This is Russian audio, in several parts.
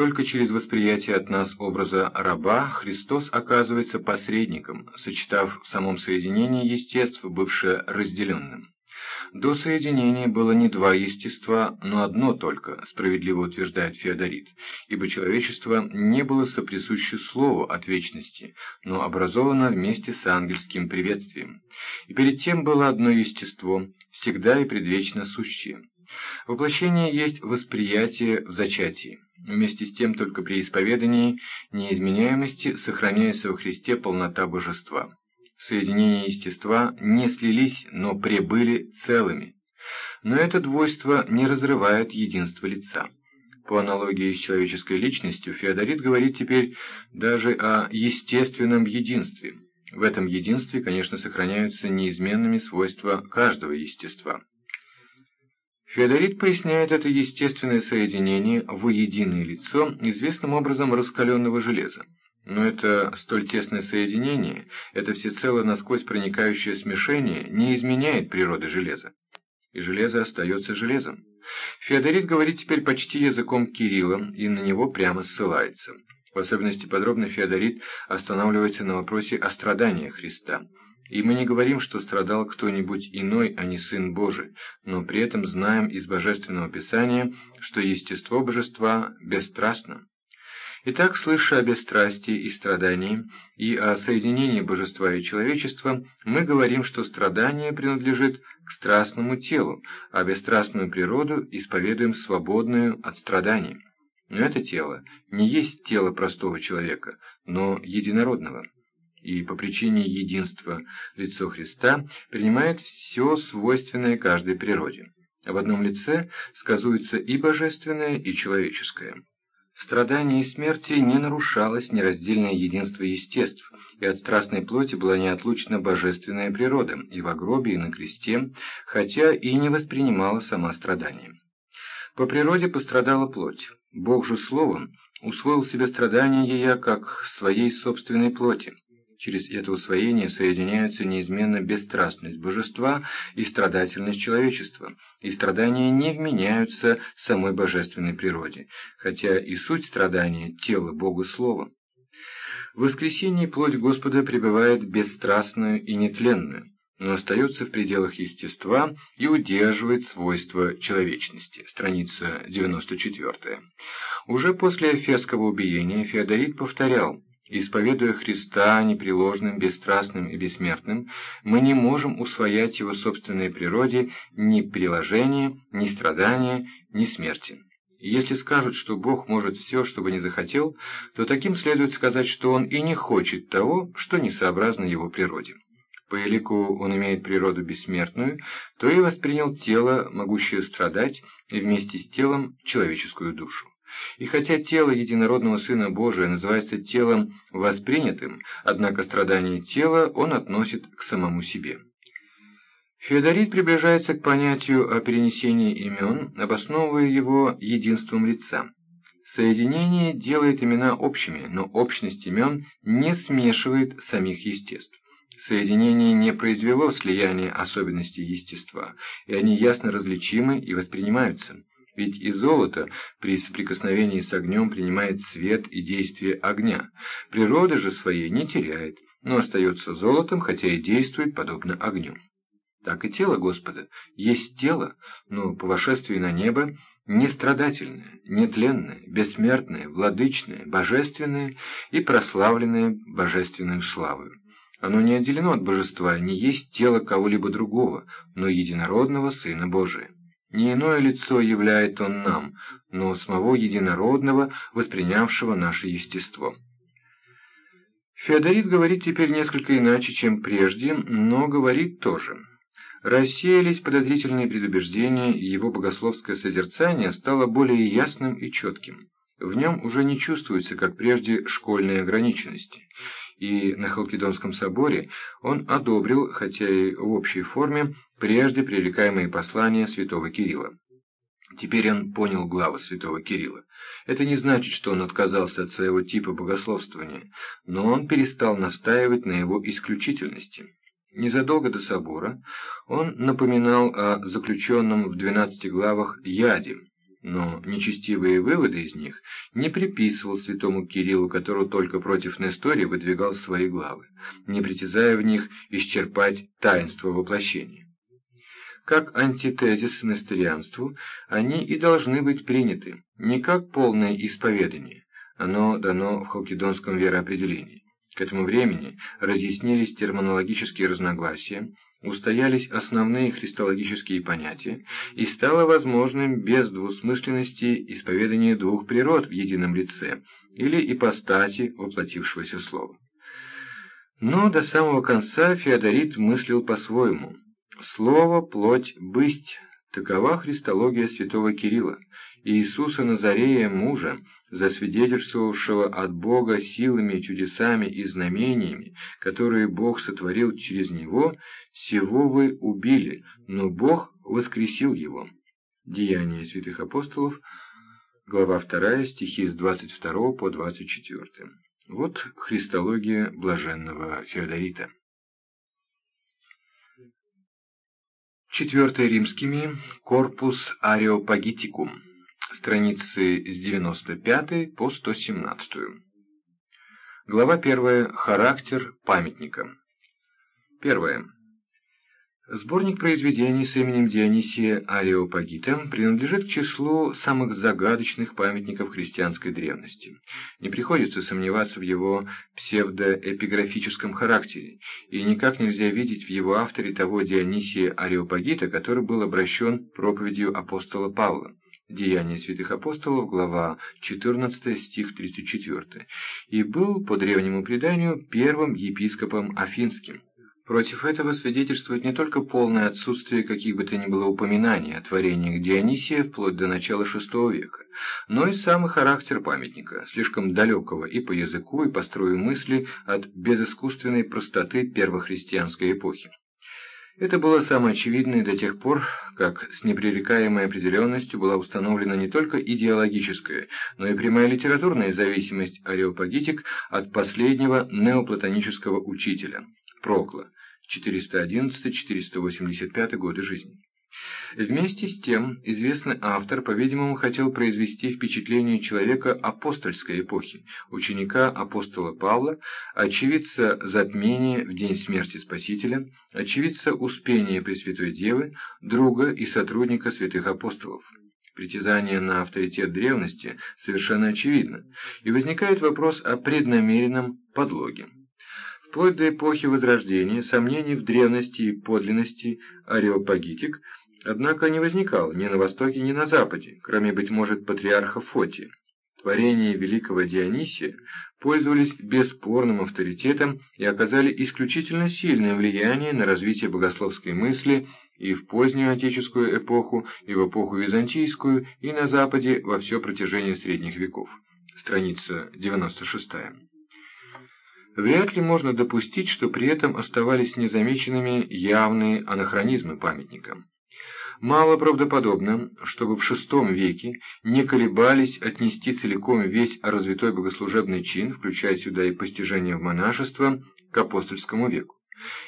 Только через восприятие от нас образа раба Христос оказывается посредником, сочетав в самом соединении естеств, бывшее разделенным. До соединения было не два естества, но одно только, справедливо утверждает Феодорит, ибо человечество не было соприсуще слову от вечности, но образовано вместе с ангельским приветствием. И перед тем было одно естество, всегда и предвечно сущее. Воплощение есть восприятие в зачатии. Вместе с тем только при исповедании неизменяемости сохраняется во Христе полнота божества в соединении естества не слились, но пребыли целыми. Но это двойство не разрывает единство лица. По аналогии с человеческой личностью, Феодорит говорит теперь даже о естественном единстве. В этом единстве, конечно, сохраняются неизменными свойства каждого естества. Феодорит поясняет это естественное соединение в единое лицо известным образом раскаленного железа. Но это столь тесное соединение, это всецело насквозь проникающее смешение не изменяет природы железа. И железо остается железом. Феодорит говорит теперь почти языком Кирилла и на него прямо ссылается. В особенности подробно Феодорит останавливается на вопросе о страданиях Христа. И мы не говорим, что страдал кто-нибудь иной, а не Сын Божий, но при этом знаем из Божественного Писания, что естество Божества бесстрастно. Итак, слыша о бесстрастии и страдании и о соединении божества и человечества, мы говорим, что страдание принадлежит к страстному телу, а бесстрастную природу исповедуем свободную от страданий. Но это тело не есть тело простого человека, но единородного. И по причине единства лицо Христа принимает все свойственное каждой природе. В одном лице сказуется и божественное, и человеческое. В страдании и смерти не нарушалось нераздельное единство естеств, и от страстной плоти была неотлучна божественная природа, и в гробе, и на кресте, хотя и не воспринимала сама страдания. По природе пострадала плоть. Бог же Словом усвоил себе страдания ее как своей собственной плоти, Через это усвоение соединяются неизменно бесстрастность божества и страдательность человечества, и страдания не вменяются самой божественной природе, хотя и суть страдания – тело Бога Слова. В воскресенье плоть Господа пребывает бесстрастную и нетленную, но остается в пределах естества и удерживает свойства человечности. Страница 94. Уже после Эфесского убиения Феодорит повторял Исповедуя Христа непреложным, бесстрастным и бессмертным, мы не можем усвоять его собственной природе ни приложения, ни страдания, ни смерти. Если скажут, что Бог может все, что бы не захотел, то таким следует сказать, что Он и не хочет того, что не сообразно Его природе. По элику он имеет природу бессмертную, то и воспринял тело, могущее страдать, и вместе с телом человеческую душу. И хотя тело единородного Сына Божия называется телом воспринятым, однако страдание тела он относит к самому себе. Феодорит приближается к понятию о перенесении имен, обосновывая его единством лица. Соединение делает имена общими, но общность имен не смешивает самих естеств. Соединение не произвело слияния особенностей естества, и они ясно различимы и воспринимаются. Ведь и золото при соприкосновении с огнем принимает цвет и действие огня. Природа же своей не теряет, но остается золотом, хотя и действует подобно огню. Так и тело Господа есть тело, но по вошествии на небо нестрадательное, нетленное, бессмертное, владычное, божественное и прославленное божественную славою. Оно не отделено от божества, не есть тело кого-либо другого, но единородного Сына Божия. Не иное лицо являет он нам, но самого единородного, воспринявшего наше естество. Феодорит говорит теперь несколько иначе, чем прежде, но говорит тоже. Рассеялись подозрительные предубеждения, и его богословское созерцание стало более ясным и четким. В нем уже не чувствуется, как прежде, школьной ограниченности. И на Халкидонском соборе он одобрил, хотя и в общей форме, прежде пререкаемые послания святого Кирилла. Теперь он понял главы святого Кирилла. Это не значит, что он отказался от своего типа богословствования, но он перестал настаивать на его исключительности. Незадолго до собора он напоминал о заключенном в 12 главах яде, но нечестивые выводы из них не приписывал святому Кириллу, который только против Нестория выдвигал свои главы, не притязая в них исчерпать таинство воплощения. Как антитезис несторианству, они и должны быть приняты, не как полное исповедание, оно дано в халкидонском вероопределении. К этому времени разъяснились терминологические разногласия, устоялись основные христологические понятия, и стало возможным без двусмысленности исповедание двух природ в едином лице или ипостати воплотившегося слова. Но до самого конца Феодорит мыслил по-своему. Слово, плоть, бысть – такова христология святого Кирилла, Иисуса Назарея, мужа, засвидетельствовавшего от Бога силами, чудесами и знамениями, которые Бог сотворил через него, сего вы убили, но Бог воскресил его». Деяния святых апостолов, глава 2, стихи с 22 по 24. Вот христология блаженного Феодорита. Четвертое римскими, корпус ареопагитикум страницы с 95 по 117. Глава 1. Характер памятника. Первое. Сборник произведений с именем Дионисия Ареопагита принадлежит к числу самых загадочных памятников христианской древности. Не приходится сомневаться в его псевдоэпиграфическом характере, и никак нельзя видеть в его авторе того Дионисия Ареопагита, который был обращен проповедью апостола Павла. Деяния святых апостолов, глава 14, стих 34, и был, по древнему преданию, первым епископом Афинским. Против этого свидетельствует не только полное отсутствие каких бы то ни было упоминаний о творениях Дионисия вплоть до начала VI века, но и самый характер памятника, слишком далекого и по языку, и по строю мысли от безыскусственной простоты первохристианской эпохи. Это было самое очевидное до тех пор, как с непререкаемой определенностью была установлена не только идеологическая, но и прямая литературная зависимость ареопагитик от последнего неоплатонического учителя – Прокла, 411-485 годы жизни. Вместе с тем, известный автор, по-видимому, хотел произвести впечатление человека апостольской эпохи, ученика апостола Павла, очевидца затмения в день смерти Спасителя, очевидца успения Пресвятой Девы, друга и сотрудника святых апостолов. Притязание на авторитет древности совершенно очевидно, и возникает вопрос о преднамеренном подлоге. Вплоть до эпохи Возрождения сомнений в древности и подлинности ареопагитик – Однако не возникал ни на Востоке, ни на Западе, кроме, быть может, патриарха Фотия. Творения великого Дионисия пользовались бесспорным авторитетом и оказали исключительно сильное влияние на развитие богословской мысли и в позднюю отеческую эпоху, и в эпоху византийскую, и на Западе во все протяжение средних веков. Страница 96. Вряд ли можно допустить, что при этом оставались незамеченными явные анахронизмы памятника. Мало правдоподобно, чтобы в VI веке не колебались отнести целиком весь развитой богослужебный чин, включая сюда и постижение в монашество, к апостольскому веку.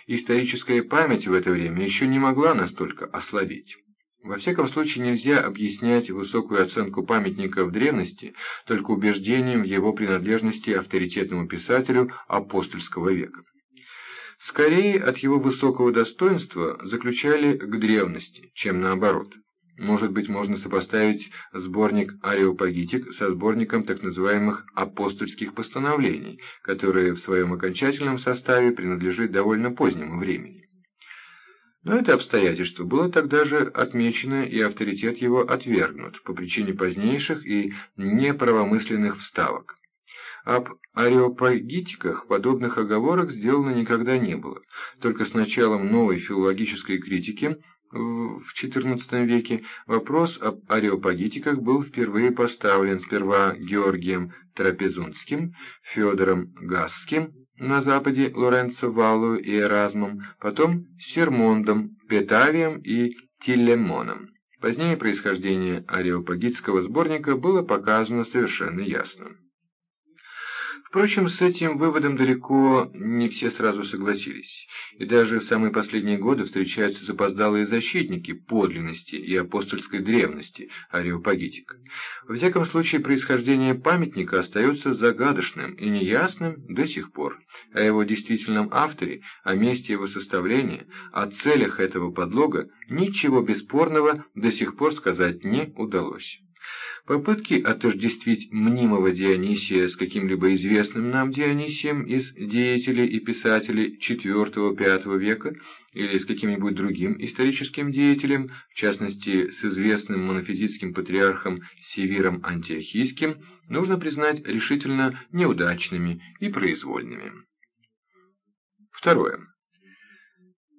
Историческая память в это время еще не могла настолько ослабеть. Во всяком случае нельзя объяснять высокую оценку памятника в древности только убеждением в его принадлежности авторитетному писателю апостольского века. Скорее от его высокого достоинства заключали к древности, чем наоборот. Может быть, можно сопоставить сборник «Ареопагитик» со сборником так называемых «апостольских постановлений», которые в своем окончательном составе принадлежит довольно позднему времени. Но это обстоятельство было тогда же отмечено, и авторитет его отвергнут по причине позднейших и неправомысленных вставок. Об ареопагитиках подобных оговорок сделано никогда не было. Только с началом новой филологической критики в XIV веке вопрос об ареопагитиках был впервые поставлен сперва Георгием Трапезунским, Федором Гасским, на западе Лоренцо Валу и Эразмом, потом Сермондом, Петавием и Тилемоном. Позднее происхождение ареопагитского сборника было показано совершенно ясно Впрочем, с этим выводом далеко не все сразу согласились, и даже в самые последние годы встречаются запоздалые защитники подлинности и апостольской древности ареопагитика. Во всяком случае, происхождение памятника остается загадочным и неясным до сих пор. О его действительном авторе, о месте его составления, о целях этого подлога ничего бесспорного до сих пор сказать не удалось. Попытки отождествить мнимого Дионисия с каким-либо известным нам Дионисием из деятелей и писателей IV-V века или с каким-нибудь другим историческим деятелем, в частности с известным монофизитским патриархом Севиром Антиохийским, нужно признать решительно неудачными и произвольными. Второе.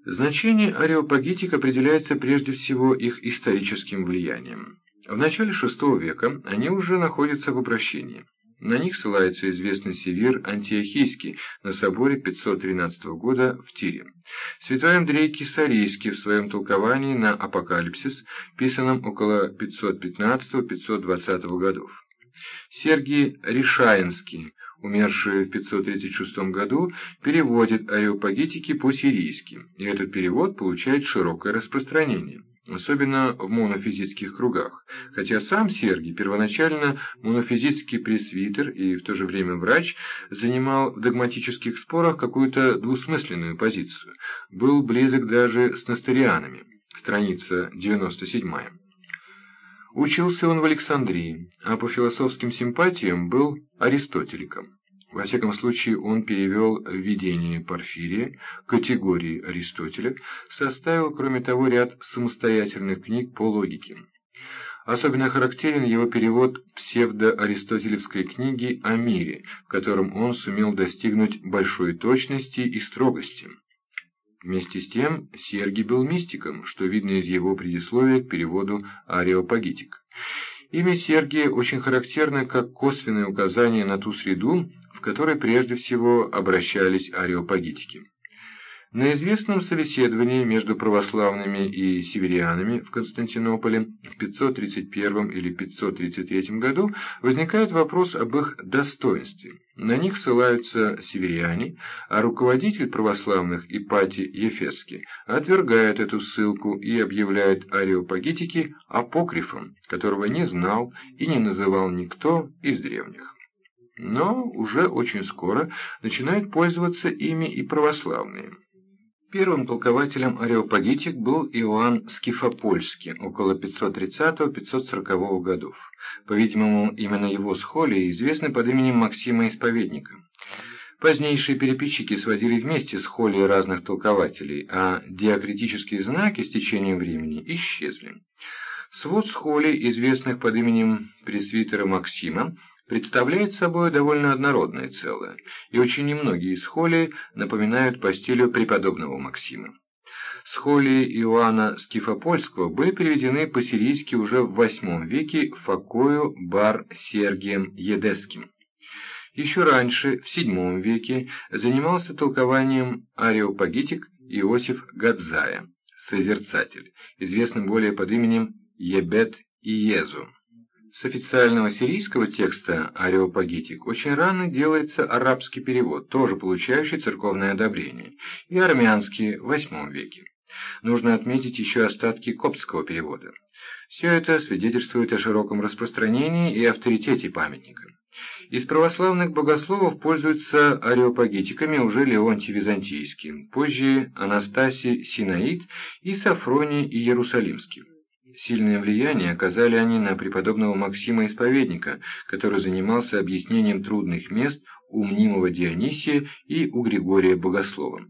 Значение ареопагитик определяется прежде всего их историческим влиянием. В начале VI века они уже находятся в обращении. На них ссылается известный Севир Антиохийский на соборе 513 года в Тире. Святой Андрей Кисарийский в своем толковании на Апокалипсис, писанном около 515-520 годов. Сергий Решаинский, умерший в 536 году, переводит ареопагитики по-сирийски, и этот перевод получает широкое распространение особенно в монофизитских кругах, хотя сам Сергий, первоначально монофизитский пресвитер и в то же время врач, занимал в догматических спорах какую-то двусмысленную позицию, был близок даже с насторианами, страница 97 Учился он в Александрии, а по философским симпатиям был аристотеликом. Во всяком случае, он перевел введение Порфирия, категории Аристотеля, составил, кроме того, ряд самостоятельных книг по логике. Особенно характерен его перевод псевдоаристотелевской книги о мире, в котором он сумел достигнуть большой точности и строгости. Вместе с тем, Сергий был мистиком, что видно из его предисловия к переводу «Ареопагитик». Имя Сергия очень характерно как косвенное указание на ту среду, в которой прежде всего обращались ареопагитики. На известном собеседовании между православными и северянами в Константинополе в 531 или 533 году возникает вопрос об их достоинстве. На них ссылаются северяне, а руководитель православных Ипатий Ефесский отвергает эту ссылку и объявляет ареопагитики апокрифом, которого не знал и не называл никто из древних. Но уже очень скоро начинают пользоваться ими и православные. Первым толкователем ареопагитик был Иоанн Скифопольский около 530-540 годов. По-видимому, именно его схолии известны под именем Максима Исповедника. Позднейшие переписчики сводили вместе схолии разных толкователей, а диакритические знаки с течением времени исчезли. Свод схолей, известных под именем пресвитера Максима, представляет собой довольно однородное целое, и очень немногие схолии напоминают по стилю преподобного Максима. Схолии Иоанна Скифопольского были переведены по-сирийски уже в VIII веке Факою бар Сергием Едеским. Еще раньше, в VII веке, занимался толкованием ареопагитик Иосиф Гадзая, Созерцатель, известным более под именем Ебет Иезу. С официального сирийского текста «Ареопагитик» очень рано делается арабский перевод, тоже получающий церковное одобрение, и армянский в VIII веке. Нужно отметить еще остатки коптского перевода. Все это свидетельствует о широком распространении и авторитете памятника. Из православных богословов пользуются ареопагитиками уже Леонтий Византийский, позже Анастасий Синаид и Сафроний Иерусалимский. Сильное влияние оказали они на преподобного Максима Исповедника, который занимался объяснением трудных мест у мнимого Дионисия и у Григория Богослова.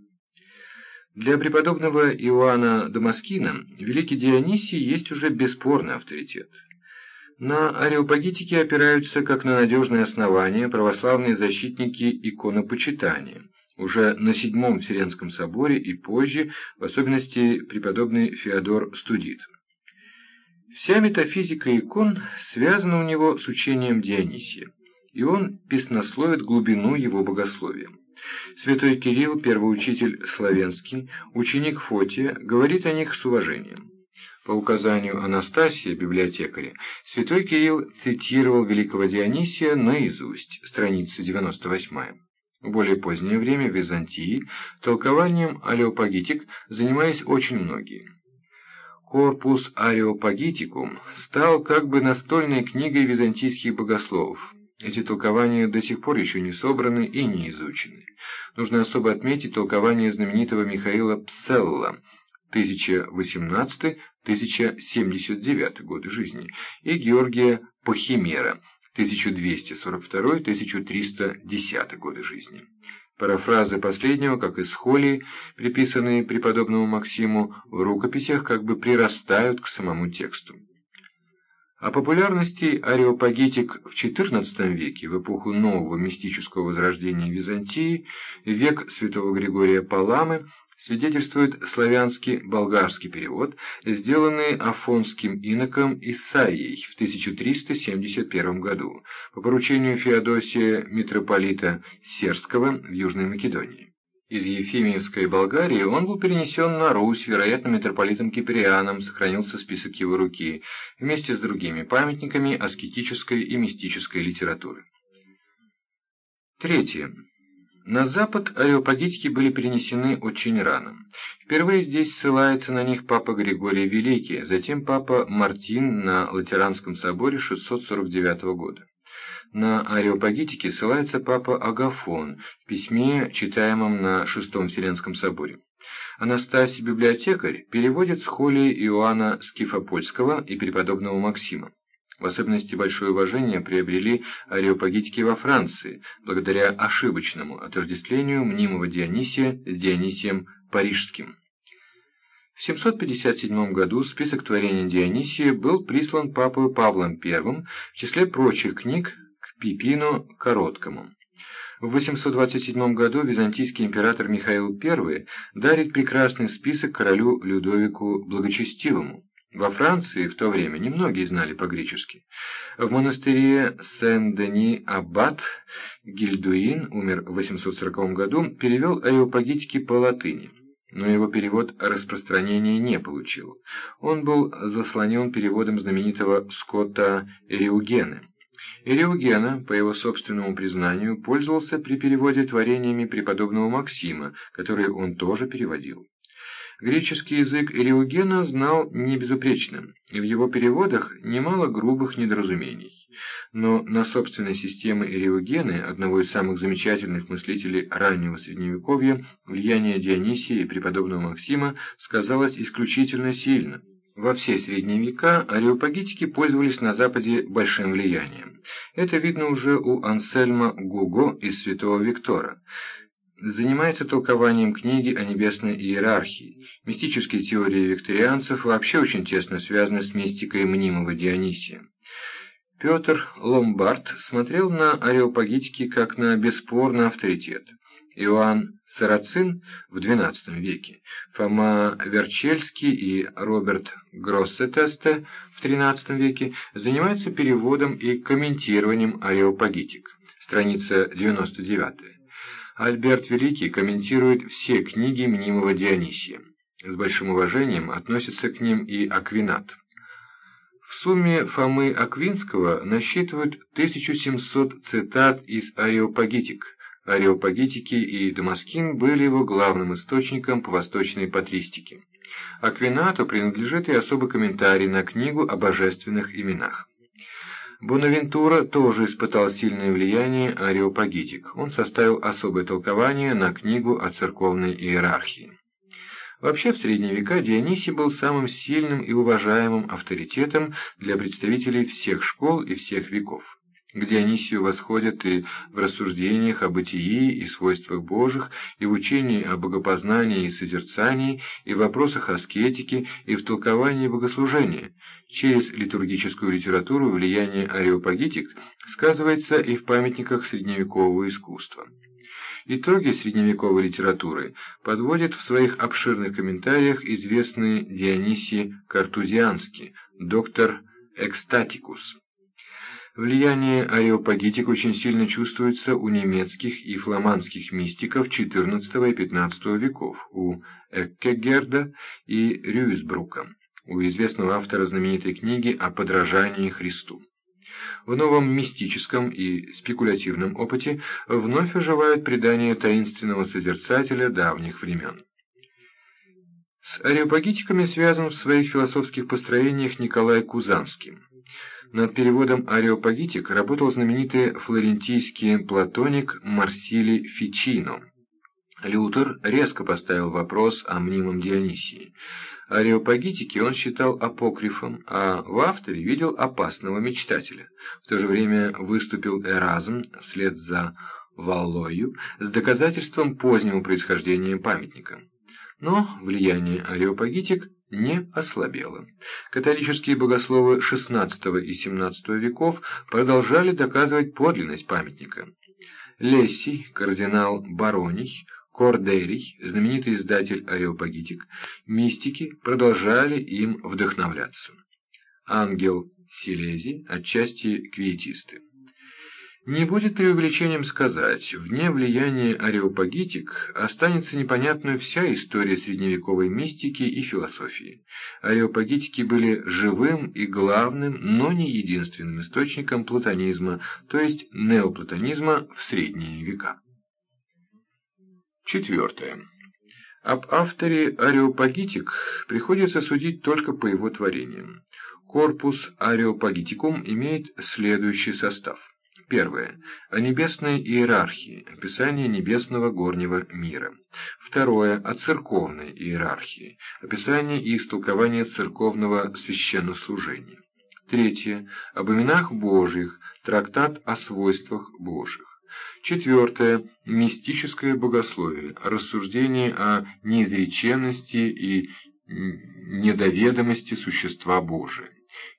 Для преподобного Иоанна Дамаскина великий Дионисий есть уже бесспорный авторитет. На ареопагитике опираются как на надежное основание православные защитники иконопочитания, уже на Седьмом Вселенском соборе и позже, в особенности преподобный Феодор Студит. Вся метафизика икон связана у него с учением Дионисия, и он песнословит глубину его богословия. Святой Кирилл, первый учитель славянский, ученик Фотия, говорит о них с уважением. По указанию Анастасия, библиотекаря, святой Кирилл цитировал великого Дионисия наизусть, страница 98. В более позднее время в Византии толкованием алеопагитик занимались очень многие. Корпус Ареопагитикум стал как бы настольной книгой византийских богословов. Эти толкования до сих пор еще не собраны и не изучены. Нужно особо отметить толкование знаменитого Михаила Пселла 1018-1079 годы жизни и Георгия Пахимера 1242-1310 годы жизни. Парафразы последнего, как и схолии, приписанные преподобному Максиму, в рукописях как бы прирастают к самому тексту. О популярности ареопагитик в XIV веке, в эпоху нового мистического возрождения Византии, век святого Григория Паламы, свидетельствует славянский болгарский перевод, сделанный афонским иноком Исаией в 1371 году по поручению Феодосия митрополита Серского в Южной Македонии. Из Ефимиевской Болгарии он был перенесен на Русь, вероятно, митрополитом Киприаном, сохранился список его руки, вместе с другими памятниками аскетической и мистической литературы. Третье. На запад ареопагитики были перенесены очень рано. Впервые здесь ссылается на них папа Григорий Великий, затем папа Мартин на Латеранском соборе 649 года. На ареопагитике ссылается папа Агафон в письме, читаемом на Шестом Вселенском соборе. Анастасий Библиотекарь переводит с холи Иоанна Скифопольского и преподобного Максима. В особенности большое уважение приобрели ареопагитики во Франции, благодаря ошибочному отождествлению мнимого Дионисия с Дионисием Парижским. В 757 году список творений Дионисия был прислан папой Павлом I в числе прочих книг Пипину Короткому. В 827 году византийский император Михаил I дарит прекрасный список королю Людовику Благочестивому. Во Франции в то время немногие знали по-гречески. В монастыре Сен-Дени Аббат Гильдуин, умер в 840 году, перевел ареопагитики по латыни но его перевод распространения не получил. Он был заслонен переводом знаменитого Скотта Эриугена. Ириогена, по его собственному признанию, пользовался при переводе творениями преподобного Максима, которые он тоже переводил. Греческий язык Ириогена знал не безупречно, и в его переводах немало грубых недоразумений. Но на собственной системе Ириогены, одного из самых замечательных мыслителей раннего Средневековья, влияние Дионисия и преподобного Максима сказалось исключительно сильно – во все средние века ареопагитики пользовались на Западе большим влиянием. Это видно уже у Ансельма Гуго из Святого Виктора. Занимается толкованием книги о небесной иерархии. Мистические теории викторианцев вообще очень тесно связаны с мистикой мнимого Дионисия. Петр Ломбард смотрел на ареопагитики как на бесспорный авторитет. Иоанн Сарацин в XII веке, Фома Верчельский и Роберт Гроссетесте в XIII веке занимаются переводом и комментированием ареопагитик. Страница 99. Альберт Великий комментирует все книги мнимого Дионисия. С большим уважением относится к ним и Аквинат. В сумме Фомы Аквинского насчитывают 1700 цитат из ареопагитик – Ареопагитики и Дамаскин были его главным источником по восточной патристике. Аквинату принадлежит и особый комментарий на книгу о божественных именах. Бонавентура тоже испытал сильное влияние ареопагитик. Он составил особое толкование на книгу о церковной иерархии. Вообще, в средние века Дионисий был самым сильным и уважаемым авторитетом для представителей всех школ и всех веков к Дионисию восходят и в рассуждениях о бытии и свойствах Божьих, и в учении о богопознании и созерцании, и в вопросах аскетики, и в толковании богослужения. Через литургическую литературу влияние ареопагитик сказывается и в памятниках средневекового искусства. Итоги средневековой литературы подводит в своих обширных комментариях известный Дионисий Картузианский, доктор Экстатикус. Влияние ареопагитик очень сильно чувствуется у немецких и фламандских мистиков XIV и XV веков, у Эккегерда и Рюйсбрука. у известного автора знаменитой книги о подражании Христу. В новом мистическом и спекулятивном опыте вновь оживают предания таинственного созерцателя давних времен. С ареопагитиками связан в своих философских построениях Николай Кузанский. Над переводом «Ареопагитик» работал знаменитый флорентийский платоник Марсили Фичино. Лютер резко поставил вопрос о мнимом Дионисии. Ареопагитики он считал апокрифом, а в авторе видел опасного мечтателя. В то же время выступил Эразм вслед за Валлою с доказательством позднего происхождения памятника. Но влияние ареопагитик не ослабело. Католические богословы XVI и XVII веков продолжали доказывать подлинность памятника. Лессий, кардинал Бароний, Кордерий, знаменитый издатель «Ареопагитик», мистики продолжали им вдохновляться. Ангел Силези, отчасти квиетисты. Не будет преувеличением сказать, вне влияния ареопагитик останется непонятной вся история средневековой мистики и философии. Ареопагитики были живым и главным, но не единственным источником платонизма, то есть неоплатонизма в средние века. Четвертое. Об авторе Ареопагитик приходится судить только по его творениям. Корпус Ареопагитикум имеет следующий состав. Первое. О небесной иерархии. Описание небесного горнего мира. Второе. О церковной иерархии. Описание и истолкование церковного священнослужения. Третье. Об именах Божьих. Трактат о свойствах Божьих. Четвертое. Мистическое богословие. Рассуждение о неизреченности и недоведомости существа Божия.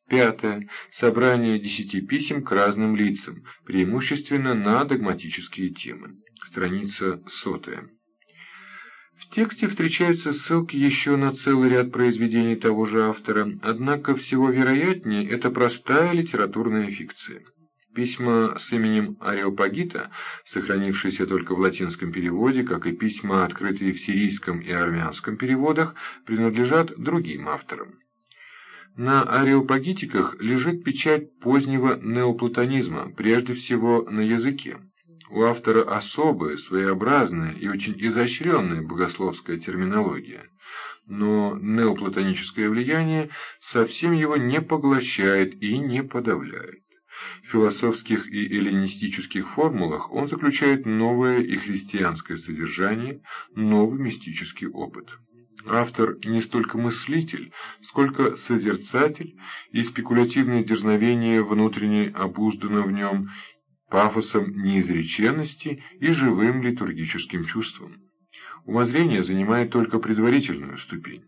Пятое. Собрание десяти писем к разным лицам, преимущественно на догматические темы. Страница сотая. В тексте встречаются ссылки еще на целый ряд произведений того же автора, однако всего вероятнее это простая литературная фикция. Письма с именем Ареопагита, сохранившиеся только в латинском переводе, как и письма, открытые в сирийском и армянском переводах, принадлежат другим авторам. На ареопагитиках лежит печать позднего неоплатонизма, прежде всего на языке. У автора особая, своеобразная и очень изощренная богословская терминология. Но неоплатоническое влияние совсем его не поглощает и не подавляет. В философских и эллинистических формулах он заключает новое и христианское содержание, новый мистический опыт. Автор не столько мыслитель, сколько созерцатель, и спекулятивное дерзновение внутренне обуздано в нем пафосом неизреченности и живым литургическим чувством. Умозрение занимает только предварительную ступень.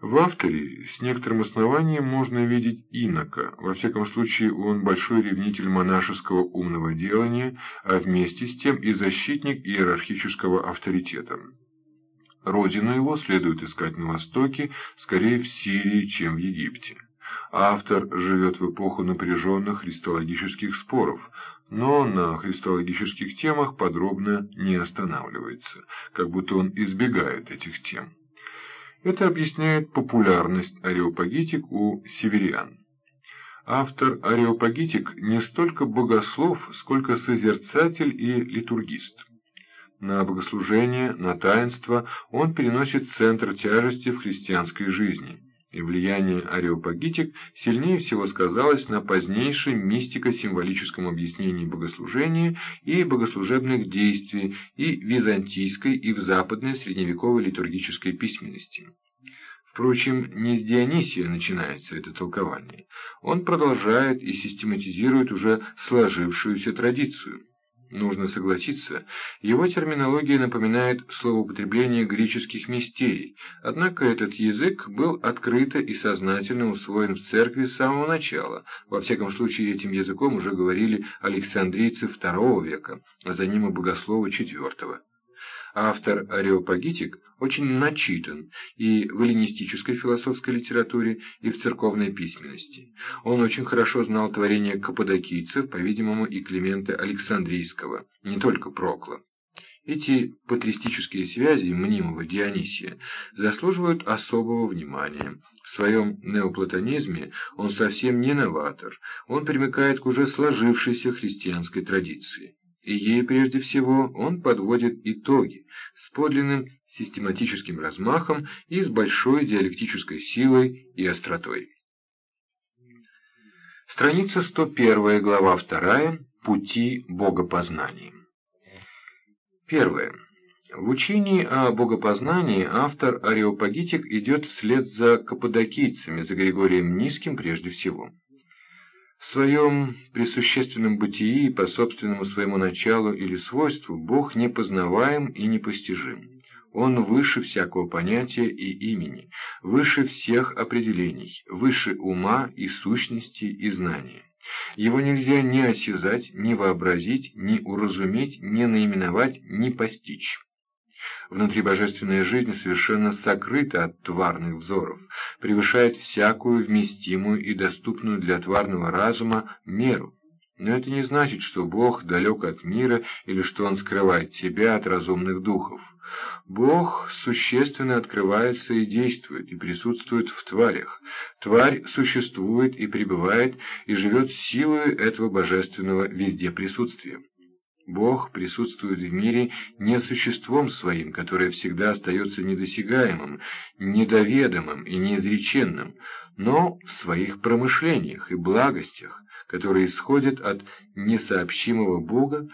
В авторе с некоторым основанием можно видеть инока, во всяком случае он большой ревнитель монашеского умного делания, а вместе с тем и защитник иерархического авторитета. Родину его следует искать на Востоке, скорее в Сирии, чем в Египте. Автор живет в эпоху напряженных христологических споров, но на христологических темах подробно не останавливается, как будто он избегает этих тем. Это объясняет популярность ареопагитик у северян. Автор ареопагитик не столько богослов, сколько созерцатель и литургист. На богослужение, на таинство он переносит центр тяжести в христианской жизни, и влияние ареопагитик сильнее всего сказалось на позднейшем мистико-символическом объяснении богослужения и богослужебных действий и византийской и в западной средневековой литургической письменности. Впрочем, не с Дионисия начинается это толкование. Он продолжает и систематизирует уже сложившуюся традицию. Нужно согласиться, его терминология напоминает словоупотребление греческих мистерий, однако этот язык был открыто и сознательно усвоен в церкви с самого начала, во всяком случае этим языком уже говорили александрийцы II века, а за ним и богословы IV. Автор Ареопагитик очень начитан и в эллинистической философской литературе, и в церковной письменности. Он очень хорошо знал творения каппадокийцев, по-видимому, и Климента Александрийского, не только Прокла. Эти патристические связи мнимого Дионисия заслуживают особого внимания. В своем неоплатонизме он совсем не новатор, он примыкает к уже сложившейся христианской традиции. И ей прежде всего он подводит итоги с подлинным систематическим размахом и с большой диалектической силой и остротой. Страница 101, глава 2. Пути богопознания. Первое. В учении о богопознании автор Ареопагитик идет вслед за каппадокийцами, за Григорием Низким прежде всего. В своем присущественном бытии по собственному своему началу или свойству Бог непознаваем и непостижим. Он выше всякого понятия и имени, выше всех определений, выше ума и сущности и знания. Его нельзя ни осязать, ни вообразить, ни уразуметь, ни наименовать, ни постичь. Внутрибожественная жизнь совершенно сокрыта от тварных взоров, превышает всякую вместимую и доступную для тварного разума меру. Но это не значит, что Бог далек от мира или что Он скрывает себя от разумных духов. Бог существенно открывается и действует, и присутствует в тварях. Тварь существует и пребывает, и живет силой этого божественного везде присутствия. Бог присутствует в мире не существом своим, которое всегда остается недосягаемым, недоведомым и неизреченным, но в своих промышлениях и благостях, которые исходят от несообщимого Бога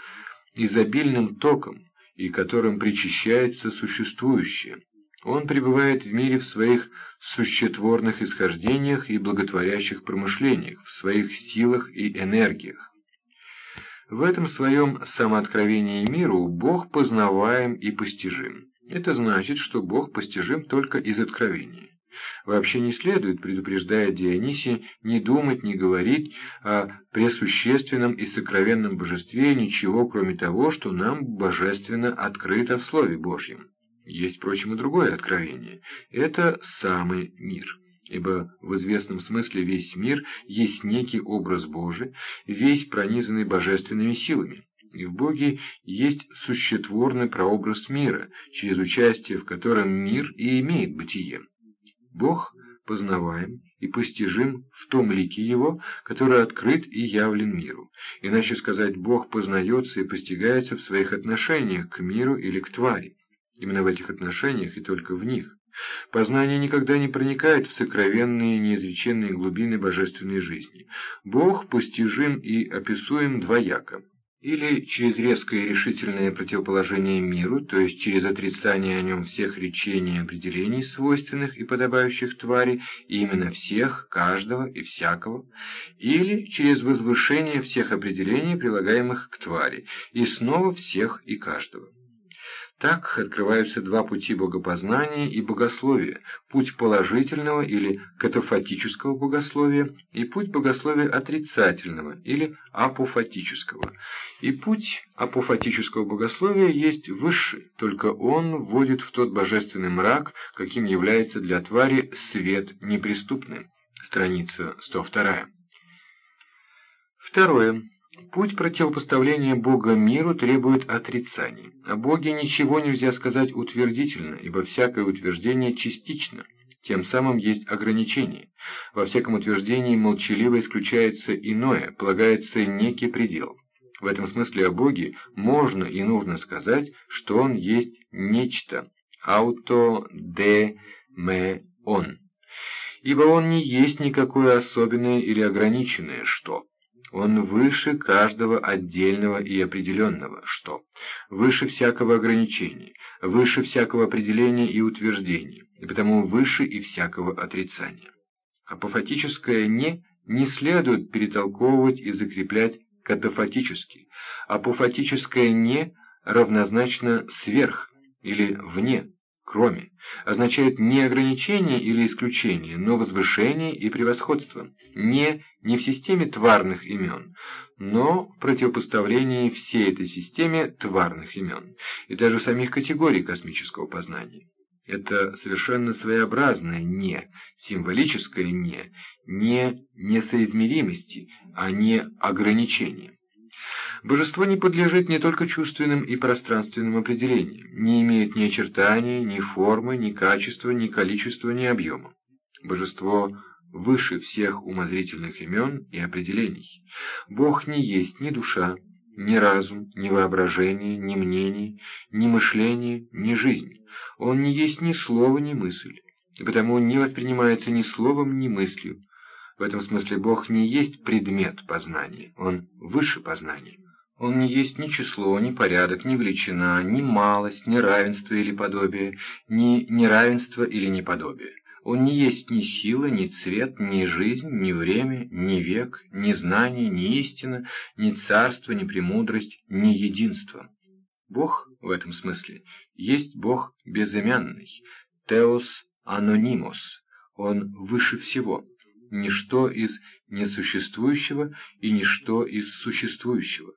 изобильным током и которым причащается существующее. Он пребывает в мире в своих сущетворных исхождениях и благотворящих промышлениях, в своих силах и энергиях. В этом своем самооткровении миру Бог познаваем и постижим. Это значит, что Бог постижим только из откровения. Вообще не следует, предупреждая Дионисия, не думать, не говорить о пресущественном и сокровенном божестве ничего, кроме того, что нам божественно открыто в Слове Божьем. Есть, впрочем, и другое откровение. Это самый мир ибо в известном смысле весь мир есть некий образ Божий, весь пронизанный божественными силами. И в Боге есть сущетворный прообраз мира, через участие в котором мир и имеет бытие. Бог познаваем и постижим в том лике Его, который открыт и явлен миру. Иначе сказать, Бог познается и постигается в своих отношениях к миру или к твари. Именно в этих отношениях и только в них. Познание никогда не проникает в сокровенные неизреченные глубины божественной жизни. Бог постижим и описуем двояко. Или через резкое и решительное противоположение миру, то есть через отрицание о нем всех речений и определений, свойственных и подобающих твари, и именно всех, каждого и всякого, или через возвышение всех определений, прилагаемых к твари, и снова всех и каждого. Так открываются два пути богопознания и богословия, путь положительного или катафатического богословия и путь богословия отрицательного или апофатического. И путь апофатического богословия есть высший, только он вводит в тот божественный мрак, каким является для твари свет неприступный. Страница 102. Второе. Путь противопоставления Бога миру требует отрицаний. О Боге ничего нельзя сказать утвердительно, ибо всякое утверждение частично. Тем самым есть ограничение. Во всяком утверждении молчаливо исключается иное, полагается некий предел. В этом смысле о Боге можно и нужно сказать, что Он есть нечто, ауто де ме он. Ибо Он не есть никакое особенное или ограниченное что. Он выше каждого отдельного и определенного «что», выше всякого ограничения, выше всякого определения и утверждения, и потому выше и всякого отрицания. Апофатическое «не» не следует перетолковывать и закреплять катафатически. Апофатическое «не» равнозначно «сверх» или «вне», кроме, означает не ограничение или исключение, но возвышение и превосходство. Не не в системе тварных имен, но в противопоставлении всей этой системе тварных имен и даже самих категорий космического познания. Это совершенно своеобразное «не», символическое «не», не несоизмеримости, а не ограничение. Божество не подлежит не только чувственным и пространственным определениям, не имеет ни очертаний, ни формы, ни качества, ни количества, ни объема. Божество выше всех умозрительных имен и определений. Бог не есть ни душа, ни разум, ни воображение, ни мнение, ни мышление, ни жизнь. Он не есть ни слово, ни мысль, и потому не воспринимается ни словом, ни мыслью. В этом смысле Бог не есть предмет познания, Он выше познания. Он не есть ни число, ни порядок, ни величина, ни малость, ни равенство или подобие, ни неравенство или неподобие. Он не есть ни сила, ни цвет, ни жизнь, ни время, ни век, ни знание, ни истина, ни царство, ни премудрость, ни единство. Бог в этом смысле есть Бог безымянный, Теос Анонимос, Он выше всего, ничто из несуществующего и ничто из существующего.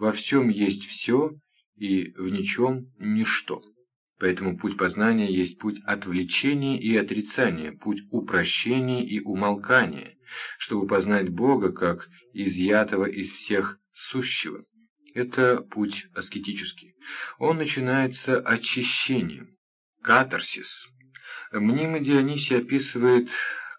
Во всем есть все и в ничем ничто. Поэтому путь познания есть путь отвлечения и отрицания, путь упрощения и умолкания, чтобы познать Бога как изъятого из всех сущего. Это путь аскетический. Он начинается очищением, катарсис. Мнимый Дионисий описывает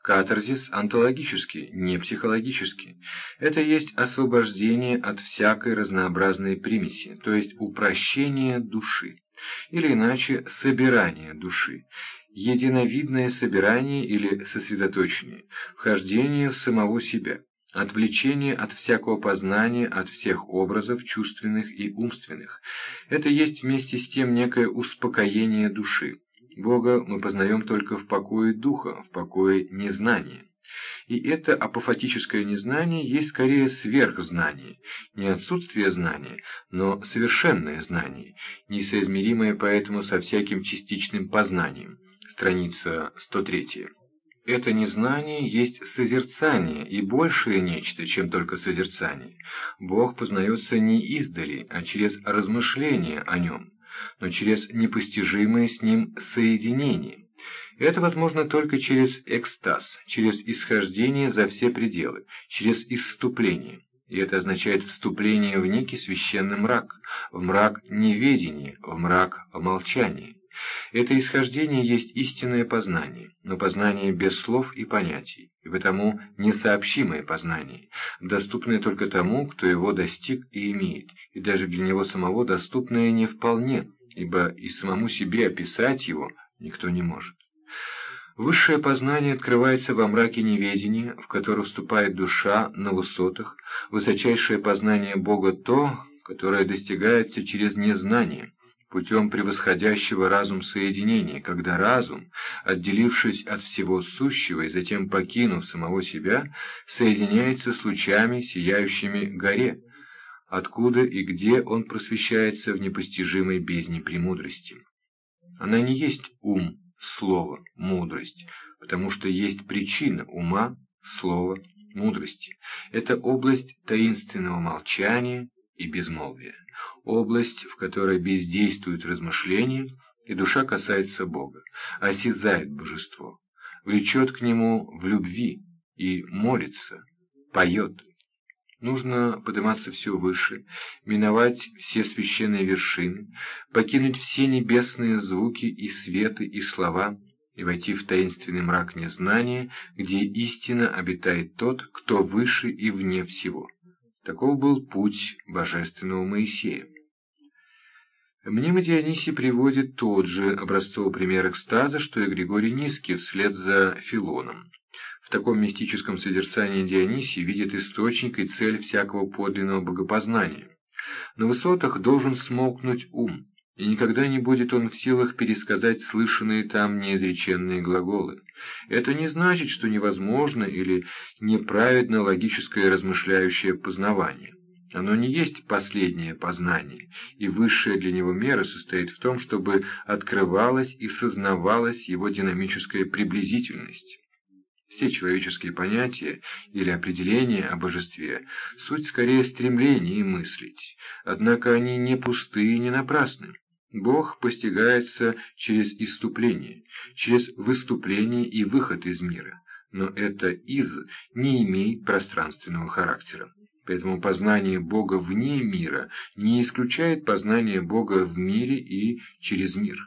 катарзис онтологически, не психологически. Это есть освобождение от всякой разнообразной примеси, то есть упрощение души или иначе собирание души, единовидное собирание или сосредоточение, вхождение в самого себя, отвлечение от всякого познания, от всех образов чувственных и умственных. Это есть вместе с тем некое успокоение души. Бога мы познаем только в покое духа, в покое незнания. И это апофатическое незнание есть скорее сверхзнание, не отсутствие знания, но совершенное знание, несоизмеримое поэтому со всяким частичным познанием. Страница 103. Это незнание есть созерцание и большее нечто, чем только созерцание. Бог познается не издали, а через размышление о нем, но через непостижимое с ним соединение. Это возможно только через экстаз, через исхождение за все пределы, через исступление. И это означает вступление в некий священный мрак, в мрак неведения, в мрак молчания. Это исхождение есть истинное познание, но познание без слов и понятий, и потому несообщимое познание, доступное только тому, кто его достиг и имеет, и даже для него самого доступное не вполне, ибо и самому себе описать его никто не может. Высшее познание открывается во мраке неведения, в который вступает душа на высотах, высочайшее познание Бога то, которое достигается через незнание, путем превосходящего разум соединения, когда разум, отделившись от всего сущего и затем покинув самого себя, соединяется с лучами, сияющими горе, откуда и где он просвещается в непостижимой бездне премудрости. Она не есть ум, слово «мудрость», потому что есть причина ума, слова, мудрости. Это область таинственного молчания и безмолвия, область, в которой бездействует размышление, и душа касается Бога, осязает божество, влечет к Нему в любви и молится, поет. Нужно подниматься все выше, миновать все священные вершины, покинуть все небесные звуки и светы и слова и войти в таинственный мрак незнания, где истина обитает тот, кто выше и вне всего. Таков был путь божественного Моисея. Мнимо Дионисий приводит тот же образцовый пример экстаза, что и Григорий Низкий вслед за Филоном. В таком мистическом созерцании Дионисий видит источник и цель всякого подлинного богопознания. На высотах должен смолкнуть ум, и никогда не будет он в силах пересказать слышанные там неизреченные глаголы. Это не значит, что невозможно или неправедно логическое размышляющее познавание. Оно не есть последнее познание, и высшая для него мера состоит в том, чтобы открывалась и сознавалась его динамическая приблизительность. Все человеческие понятия или определения о божестве – суть скорее стремления мыслить, однако они не пустые и не напрасны. Бог постигается через иступление, через выступление и выход из мира, но это «из» не имеет пространственного характера. Поэтому познание Бога вне мира не исключает познание Бога в мире и через мир.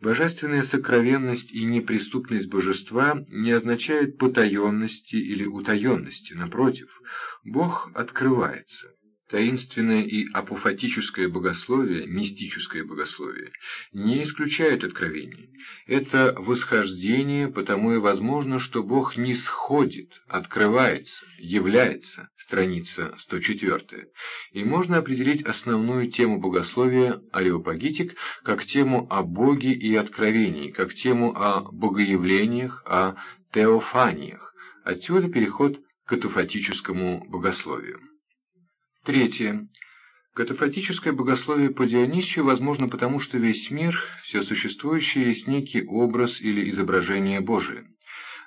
Божественная сокровенность и неприступность божества не означают потаенности или утаенности, напротив, Бог открывается. Таинственное и апофатическое богословие, мистическое богословие, не исключают откровений. Это восхождение, потому и возможно, что Бог не сходит, открывается, является, страница 104. И можно определить основную тему богословия ареопагитик как тему о Боге и откровении, как тему о богоявлениях, о теофаниях. Отсюда переход к катафатическому богословию. Третье. Катафатическое богословие по Дионисию возможно потому, что весь мир, все существующее, есть некий образ или изображение Божие.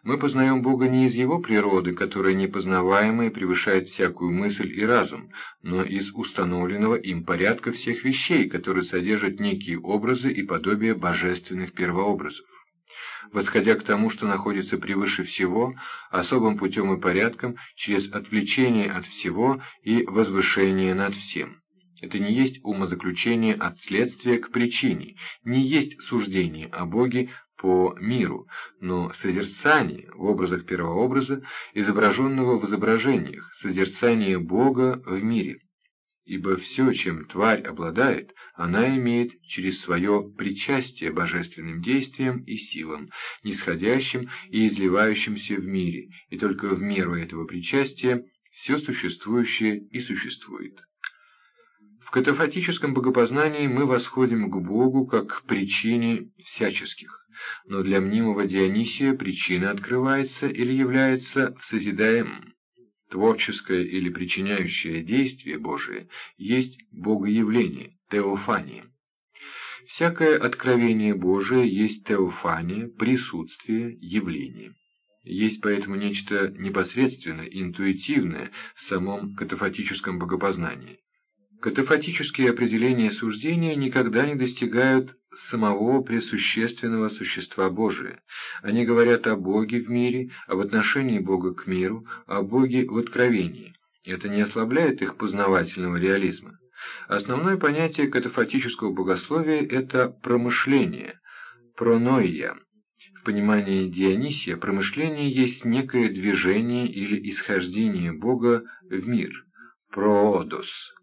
Мы познаем Бога не из Его природы, которая непознаваема и превышает всякую мысль и разум, но из установленного им порядка всех вещей, которые содержат некие образы и подобие божественных первообразов восходя к тому, что находится превыше всего, особым путем и порядком, через отвлечение от всего и возвышение над всем. Это не есть умозаключение от следствия к причине, не есть суждение о Боге по миру, но созерцание в образах первообраза, изображенного в изображениях, созерцание Бога в мире ибо все, чем тварь обладает, она имеет через свое причастие божественным действиям и силам, нисходящим и изливающимся в мире, и только в меру этого причастия все существующее и существует. В катафатическом богопознании мы восходим к Богу как к причине всяческих, но для мнимого Дионисия причина открывается или является в созидаемом. Творческое или причиняющее действие Божие есть богоявление, теофания. Всякое откровение Божие есть теофания, присутствие, явление. Есть поэтому нечто непосредственно интуитивное в самом катафатическом богопознании. Катафатические определения суждения никогда не достигают самого пресущественного существа Божия. Они говорят о Боге в мире, об отношении Бога к миру, о Боге в откровении. Это не ослабляет их познавательного реализма. Основное понятие катафатического богословия – это промышление, проноия. В понимании Дионисия промышление есть некое движение или исхождение Бога в мир, проодос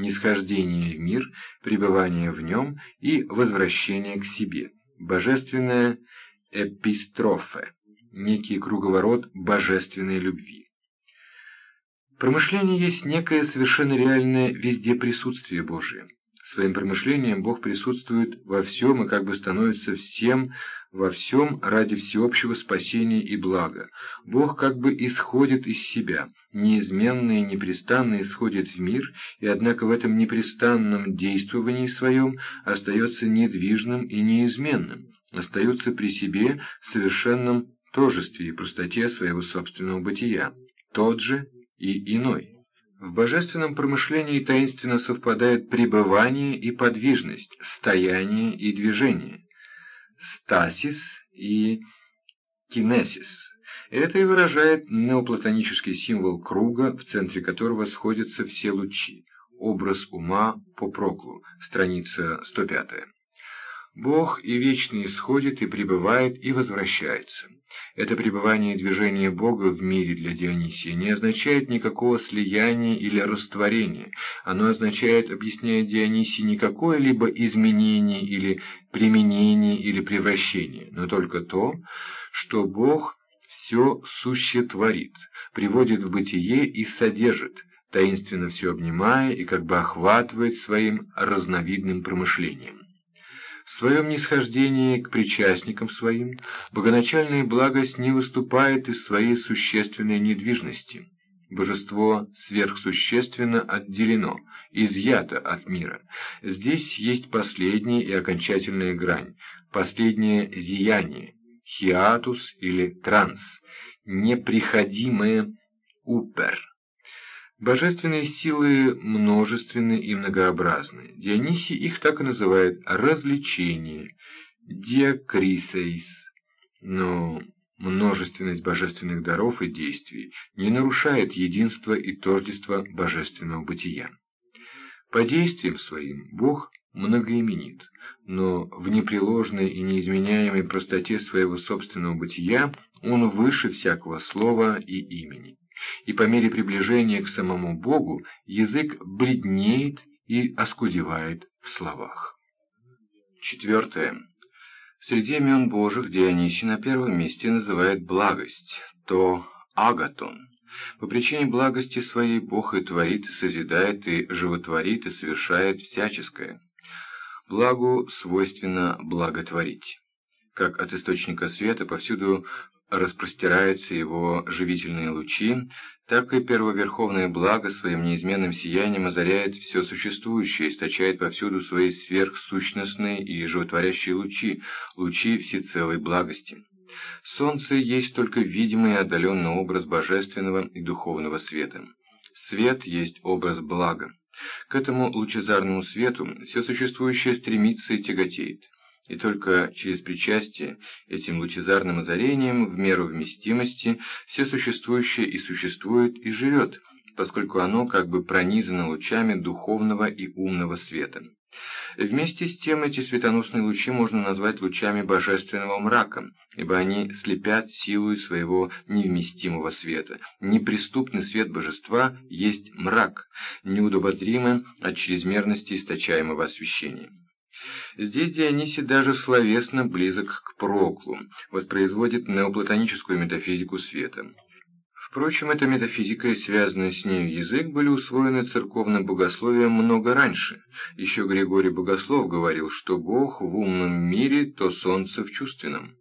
нисхождение в мир, пребывание в нем и возвращение к себе. Божественная эпистрофе, некий круговорот божественной любви. Промышление есть некое совершенно реальное везде присутствие Божие. Своим промышлением Бог присутствует во всем и как бы становится всем во всем ради всеобщего спасения и блага. Бог как бы исходит из себя, неизменно и непрестанно исходит в мир, и однако в этом непрестанном действовании своем остается недвижным и неизменным, остается при себе в совершенном тожестве и простоте своего собственного бытия, тот же и иной. В божественном промышлении таинственно совпадают пребывание и подвижность, стояние и движение стасис и кинесис. Это и выражает неоплатонический символ круга, в центре которого сходятся все лучи. Образ ума по Проклу, страница 105. Бог и вечно исходит, и пребывает, и возвращается. Это пребывание и движение Бога в мире для Дионисия не означает никакого слияния или растворения. Оно означает, объясняет Дионисий, не какое-либо изменение или применение или превращение, но только то, что Бог все сущетворит, приводит в бытие и содержит, таинственно все обнимая и как бы охватывает своим разновидным промышлением. В своем нисхождении к причастникам своим богоначальная благость не выступает из своей существенной недвижности. Божество сверхсущественно отделено, изъято от мира. Здесь есть последняя и окончательная грань, последнее зияние, хиатус или транс, неприходимое упер. Божественные силы множественны и многообразны. Дионисий их так и называет «развлечение», «диакрисейс». Но множественность божественных даров и действий не нарушает единство и тождество божественного бытия. По действиям своим Бог многоименит, но в непреложной и неизменяемой простоте своего собственного бытия он выше всякого слова и имени. И по мере приближения к самому Богу язык бледнеет и оскудевает в словах. Четвертое. Среди имен Божьих Дионисий на первом месте называет благость, то агатон. По причине благости своей Бог и творит, и созидает, и животворит, и совершает всяческое. Благу свойственно благотворить. Как от источника света повсюду распростираются его живительные лучи, так и первоверховное благо своим неизменным сиянием озаряет все существующее, источает повсюду свои сверхсущностные и животворящие лучи, лучи всецелой благости. Солнце есть только видимый и отдаленный образ божественного и духовного света. Свет есть образ блага. К этому лучезарному свету все существующее стремится и тяготеет и только через причастие этим лучезарным озарением в меру вместимости все существующее и существует и живет, поскольку оно как бы пронизано лучами духовного и умного света. Вместе с тем эти светоносные лучи можно назвать лучами божественного мрака, ибо они слепят силу своего невместимого света. Неприступный свет божества есть мрак, неудобозримый от чрезмерности источаемого освещения. Здесь Дионисий даже словесно близок к Проклу, воспроизводит неоплатоническую метафизику света. Впрочем, эта метафизика и связанный с нею язык были усвоены церковным богословием много раньше. Еще Григорий Богослов говорил, что Бог в умном мире, то солнце в чувственном.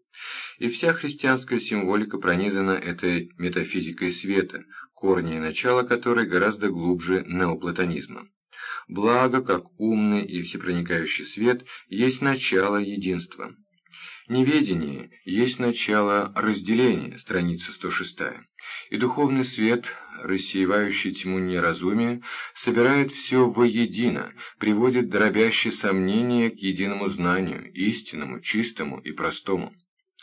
И вся христианская символика пронизана этой метафизикой света, корни и начало которой гораздо глубже неоплатонизма. Благо, как умный и всепроникающий свет, есть начало единства. Неведение есть начало разделения, страница 106. И духовный свет, рассеивающий тьму неразумия, собирает все воедино, приводит дробящие сомнения к единому знанию, истинному, чистому и простому.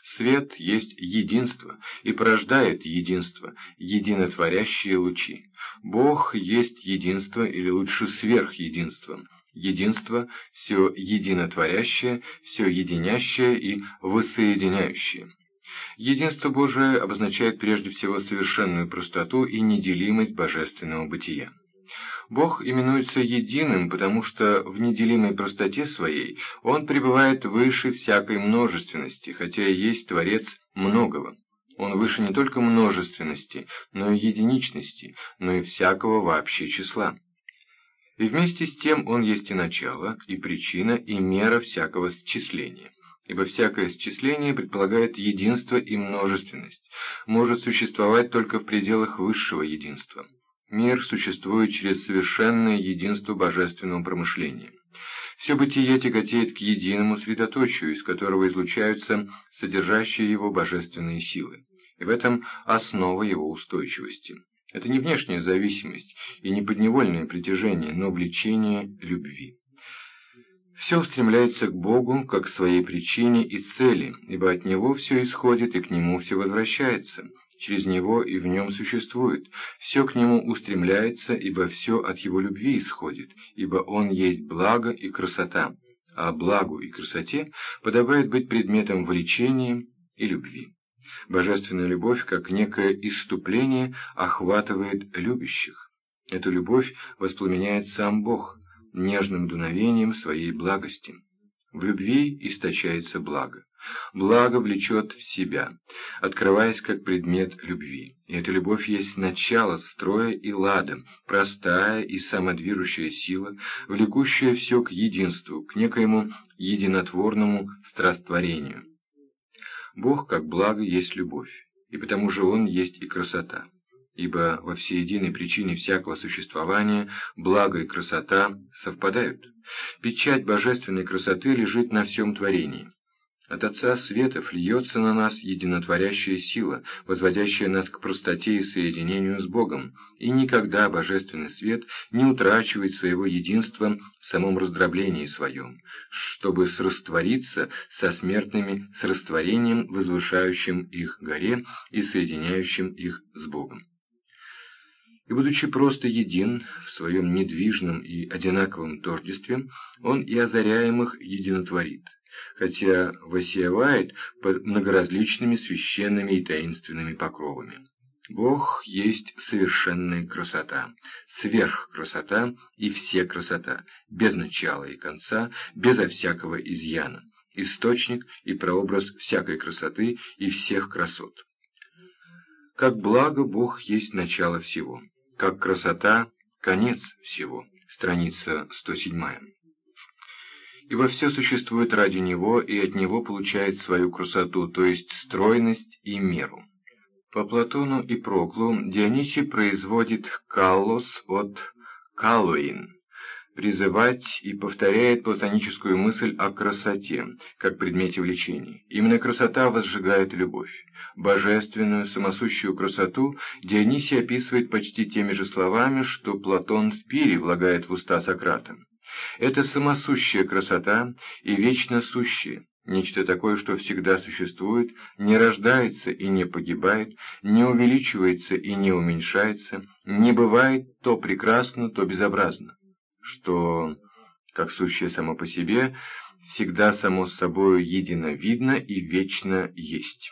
Свет есть единство и порождает единство, единотворящие лучи. Бог есть единство или лучше сверхединство. Единство – все единотворящее, все единящее и воссоединяющее. Единство Божие обозначает прежде всего совершенную простоту и неделимость божественного бытия. Бог именуется единым, потому что в неделимой простоте своей Он пребывает выше всякой множественности, хотя и есть Творец многого. Он выше не только множественности, но и единичности, но и всякого вообще числа. И вместе с тем он есть и начало, и причина, и мера всякого счисления. Ибо всякое счисление предполагает единство и множественность, может существовать только в пределах высшего единства. Мир существует через совершенное единство божественного промышления. Все бытие тяготеет к единому средоточию, из которого излучаются содержащие его божественные силы. И в этом основа его устойчивости. Это не внешняя зависимость и не подневольное притяжение, но влечение любви. Все устремляется к Богу как к своей причине и цели, ибо от Него все исходит и к Нему все возвращается – через него и в нем существует. Все к нему устремляется, ибо все от его любви исходит, ибо он есть благо и красота, а благу и красоте подобает быть предметом влечения и любви. Божественная любовь, как некое иступление, охватывает любящих. Эту любовь воспламеняет сам Бог нежным дуновением своей благости. В любви источается благо. Благо влечет в себя, открываясь как предмет любви. И эта любовь есть начало строя и лада, простая и самодвижущая сила, влекущая все к единству, к некоему единотворному страстворению. Бог как благо есть любовь, и потому же Он есть и красота. Ибо во всеединой причине всякого существования благо и красота совпадают. Печать божественной красоты лежит на всем творении. От Отца Светов льется на нас единотворящая сила, возводящая нас к простоте и соединению с Богом, и никогда Божественный Свет не утрачивает своего единства в самом раздроблении своем, чтобы сраствориться со смертными с растворением, возвышающим их горе и соединяющим их с Богом. И будучи просто един в своем недвижном и одинаковом тождестве, он и озаряемых единотворит, хотя воссиевает под многоразличными священными и таинственными покровами. Бог есть совершенная красота, сверхкрасота и все красота, без начала и конца, безо всякого изъяна, источник и прообраз всякой красоты и всех красот. Как благо Бог есть начало всего, как красота – конец всего. Страница 107. Ибо все существует ради Него и от Него получает свою красоту, то есть стройность и меру. По Платону и Проклу Дионисий производит «каллос» от «калуин» – призывать и повторяет платоническую мысль о красоте, как предмете влечений. Именно красота возжигает любовь. Божественную, самосущую красоту Дионисий описывает почти теми же словами, что Платон в пире влагает в уста Сократа. Это самосущая красота и вечно сущая, Нечто такое, что всегда существует, не рождается и не погибает, не увеличивается и не уменьшается, не бывает то прекрасно, то безобразно, что, как сущее само по себе, всегда само собою единовидно и вечно есть.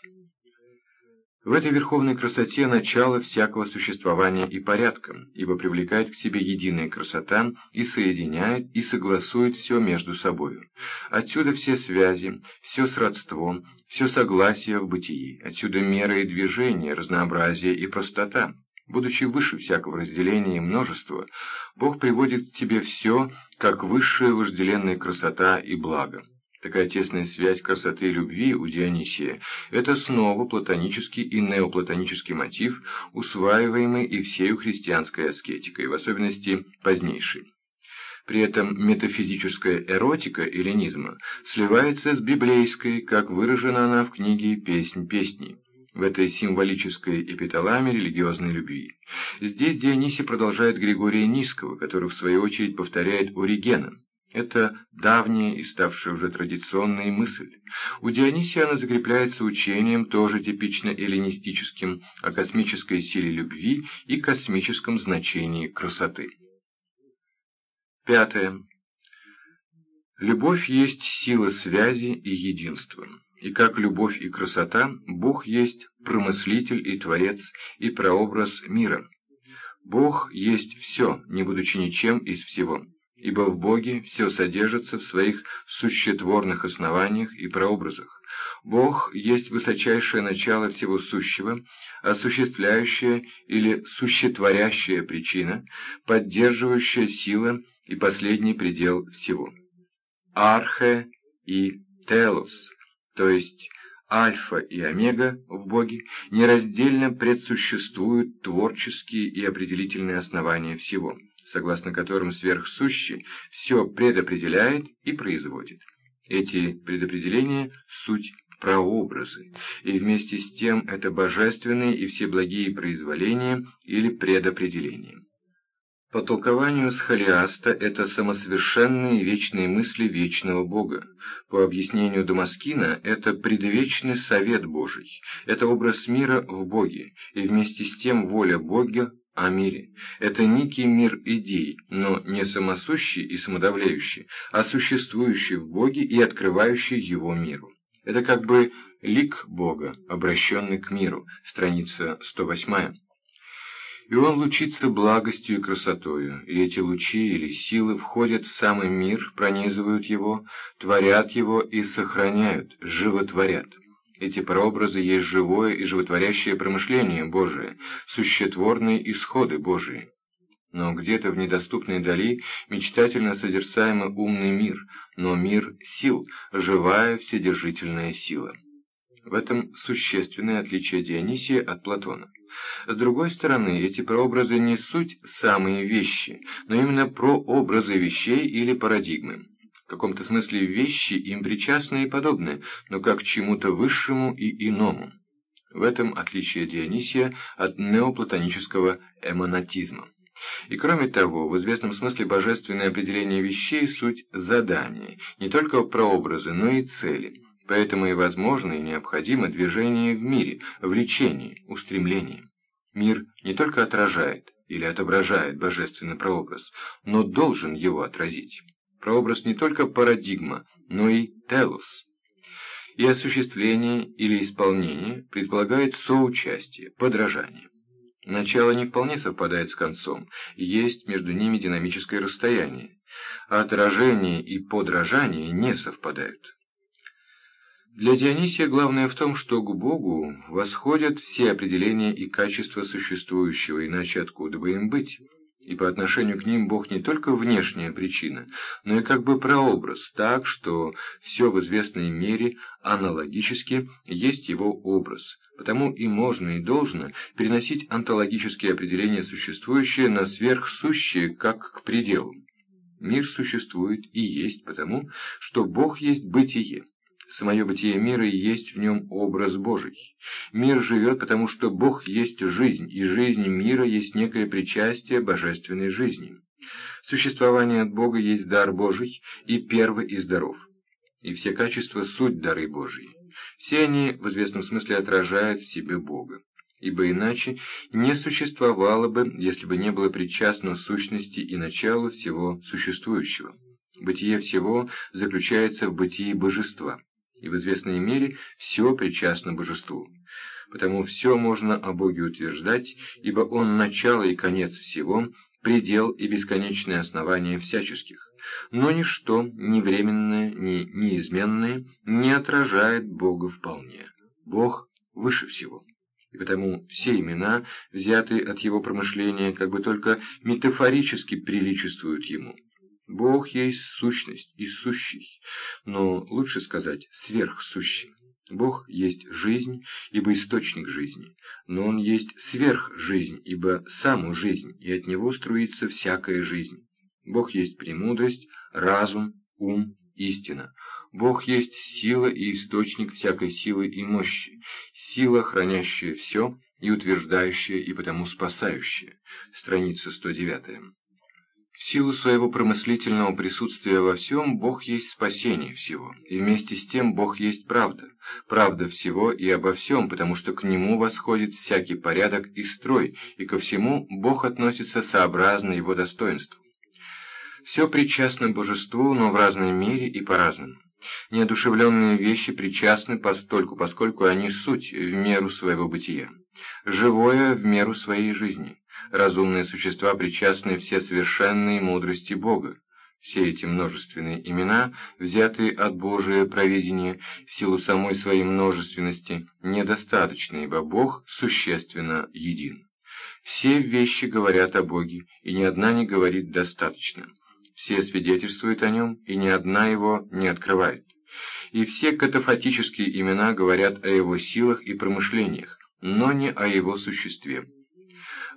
В этой верховной красоте начало всякого существования и порядка, ибо привлекает к себе единая красота и соединяет и согласует все между собою. Отсюда все связи, все сродство, все согласие в бытии, отсюда мера и движение, разнообразие и простота. Будучи выше всякого разделения и множества, Бог приводит к тебе все, как высшая вожделенная красота и благо. Такая тесная связь красоты и любви у Дионисия – это снова платонический и неоплатонический мотив, усваиваемый и всею христианской аскетикой, в особенности позднейшей. При этом метафизическая эротика эллинизма сливается с библейской, как выражена она в книге «Песнь песней» в этой символической эпиталаме религиозной любви. Здесь Дионисий продолжает Григория Низкого, который в свою очередь повторяет Оригена. Это давняя и ставшая уже традиционной мысль. У Дионисия она закрепляется учением, тоже типично эллинистическим, о космической силе любви и космическом значении красоты. Пятое. Любовь есть сила связи и единства. И как любовь и красота, Бог есть промыслитель и творец и прообраз мира. Бог есть все, не будучи ничем из всего ибо в Боге все содержится в своих сущетворных основаниях и прообразах. Бог есть высочайшее начало всего сущего, осуществляющая или сущетворящая причина, поддерживающая сила и последний предел всего. Архе и Телос, то есть Альфа и Омега в Боге, нераздельно предсуществуют творческие и определительные основания всего согласно которым сверхсущий все предопределяет и производит. Эти предопределения – суть прообразы, и вместе с тем это божественные и все благие произволения или предопределения. По толкованию Схолиаста это самосовершенные вечные мысли вечного Бога. По объяснению Дамаскина это предвечный совет Божий, это образ мира в Боге, и вместе с тем воля Бога о мире. Это некий мир идей, но не самосущий и самодавляющий, а существующий в Боге и открывающий его миру. Это как бы лик Бога, обращенный к миру, страница 108. И он лучится благостью и красотою, и эти лучи или силы входят в самый мир, пронизывают его, творят его и сохраняют, животворят. Эти прообразы есть живое и животворящее промышление Божие, сущетворные исходы Божии. Но где-то в недоступной дали мечтательно созерцаемый умный мир, но мир сил, живая вседержительная сила. В этом существенное отличие Дионисия от Платона. С другой стороны, эти прообразы не суть самые вещи, но именно прообразы вещей или парадигмы каком-то смысле вещи им причастны и подобны, но как к чему-то высшему и иному. В этом отличие Дионисия от неоплатонического эманатизма. И кроме того, в известном смысле божественное определение вещей – суть задания, не только прообразы, но и цели. Поэтому и возможно, и необходимо движение в мире, влечение, устремление. Мир не только отражает, или отображает божественный прообраз, но должен его отразить. Прообраз не только парадигма, но и телос. И осуществление или исполнение предполагает соучастие, подражание. Начало не вполне совпадает с концом, есть между ними динамическое расстояние, отражение и подражание не совпадают. Для Дионисия главное в том, что к Богу восходят все определения и качества существующего, иначе откуда бы им быть? И по отношению к ним Бог не только внешняя причина, но и как бы прообраз, так что все в известной мере аналогически есть его образ. Потому и можно и должно переносить онтологические определения существующие на сверхсущие, как к пределу. Мир существует и есть потому, что Бог есть бытие. Самое бытие мира есть в нем образ Божий. Мир живет, потому что Бог есть жизнь, и жизнь мира есть некое причастие божественной жизни. Существование от Бога есть дар Божий и первый из даров. И все качества – суть дары Божьи. Все они в известном смысле отражают в себе Бога. Ибо иначе не существовало бы, если бы не было причастно сущности и началу всего существующего. Бытие всего заключается в бытии божества и в известной мере все причастно божеству. Потому все можно о Боге утверждать, ибо Он начало и конец всего, предел и бесконечное основание всяческих. Но ничто, ни временное, ни неизменное, не отражает Бога вполне. Бог выше всего. И потому все имена, взятые от его промышления, как бы только метафорически приличествуют ему. Бог есть сущность и сущий, но лучше сказать сверхсущий. Бог есть жизнь, ибо источник жизни, но Он есть сверхжизнь, ибо саму жизнь, и от Него струится всякая жизнь. Бог есть премудрость, разум, ум, истина. Бог есть сила и источник всякой силы и мощи, сила, хранящая все и утверждающая и потому спасающая. Страница 109. В силу своего промыслительного присутствия во всем, Бог есть спасение всего, и вместе с тем Бог есть правда, правда всего и обо всем, потому что к Нему восходит всякий порядок и строй, и ко всему Бог относится сообразно Его достоинству. Все причастно божеству, но в разной мере и по-разному. Неодушевленные вещи причастны постольку, поскольку они суть в меру своего бытия, живое в меру своей жизни. Разумные существа причастны все совершенной мудрости Бога. Все эти множественные имена, взятые от Божия провидения, в силу самой своей множественности, недостаточны, ибо Бог существенно един. Все вещи говорят о Боге, и ни одна не говорит достаточно. Все свидетельствуют о нем, и ни одна его не открывает. И все катафатические имена говорят о его силах и промышлениях, но не о его существе.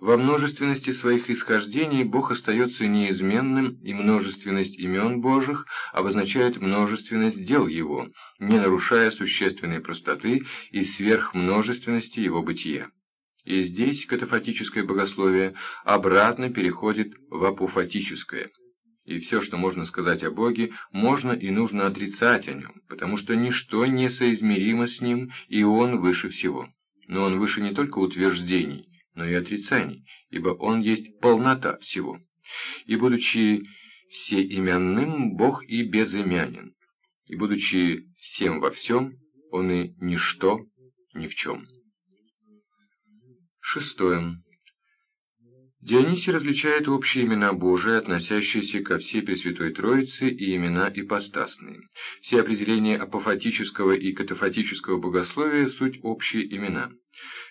Во множественности своих исхождений Бог остается неизменным, и множественность имен Божьих обозначает множественность дел Его, не нарушая существенной простоты и сверхмножественности Его бытия. И здесь катафатическое богословие обратно переходит в апофатическое. И все, что можно сказать о Боге, можно и нужно отрицать о Нем, потому что ничто не соизмеримо с Ним, и Он выше всего. Но Он выше не только утверждений, но и отрицаний, ибо Он есть полнота всего. И будучи всеименным, Бог и безымянен, и будучи всем во всем, Он и ничто ни в чем. Шестое. Дионисий различает общие имена Божии, относящиеся ко всей Пресвятой Троице, и имена ипостасные. Все определения апофатического и катафатического богословия – суть общие имена.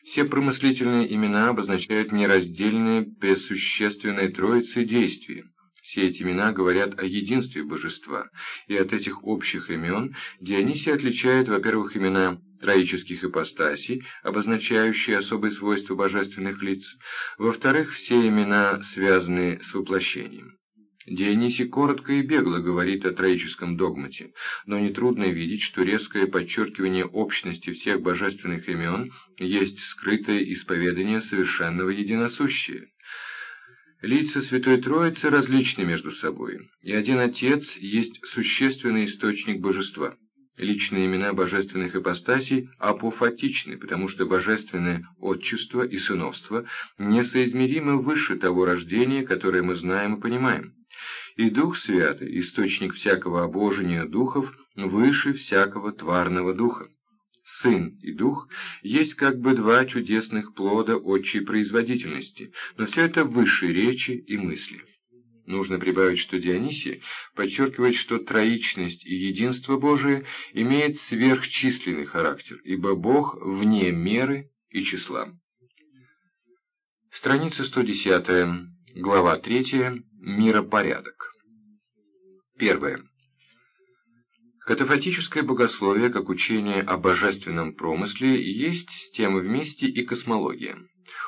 Все промыслительные имена обозначают нераздельные пресущественной Троицы действия. Все эти имена говорят о единстве божества, и от этих общих имен Дионисий отличает, во-первых, имена троических ипостасей, обозначающие особые свойства божественных лиц, во-вторых, все имена, связанные с воплощением. Дионисий коротко и бегло говорит о троическом догмате, но нетрудно видеть, что резкое подчеркивание общности всех божественных имен есть скрытое исповедание совершенного единосущия. Лица Святой Троицы различны между собой, и один Отец есть существенный источник божества. Личные имена божественных ипостасей апофатичны, потому что божественное отчество и сыновство несоизмеримо выше того рождения, которое мы знаем и понимаем. И Дух Святый, источник всякого обожения духов, выше всякого тварного духа. Сын и Дух есть как бы два чудесных плода отчей производительности, но все это выше речи и мысли. Нужно прибавить, что Дионисий подчеркивает, что троичность и единство Божие имеет сверхчисленный характер, ибо Бог вне меры и числа. Страница 110, глава 3, миропорядок. Первое. Катафатическое богословие, как учение о божественном промысле, есть с тем вместе и космология.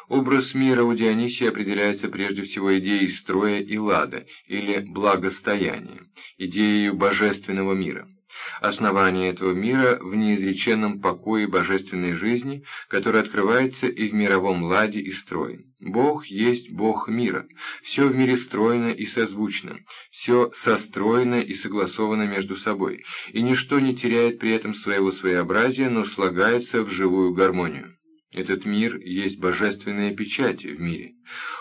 Образ мира у Дионисия определяется прежде всего идеей строя и лада, или благостояния, идеей божественного мира. Основание этого мира в неизреченном покое божественной жизни, который открывается и в мировом ладе и строе. Бог есть Бог мира. Все в мире стройно и созвучно, все состроено и согласовано между собой, и ничто не теряет при этом своего своеобразия, но слагается в живую гармонию. Этот мир есть божественная печать в мире.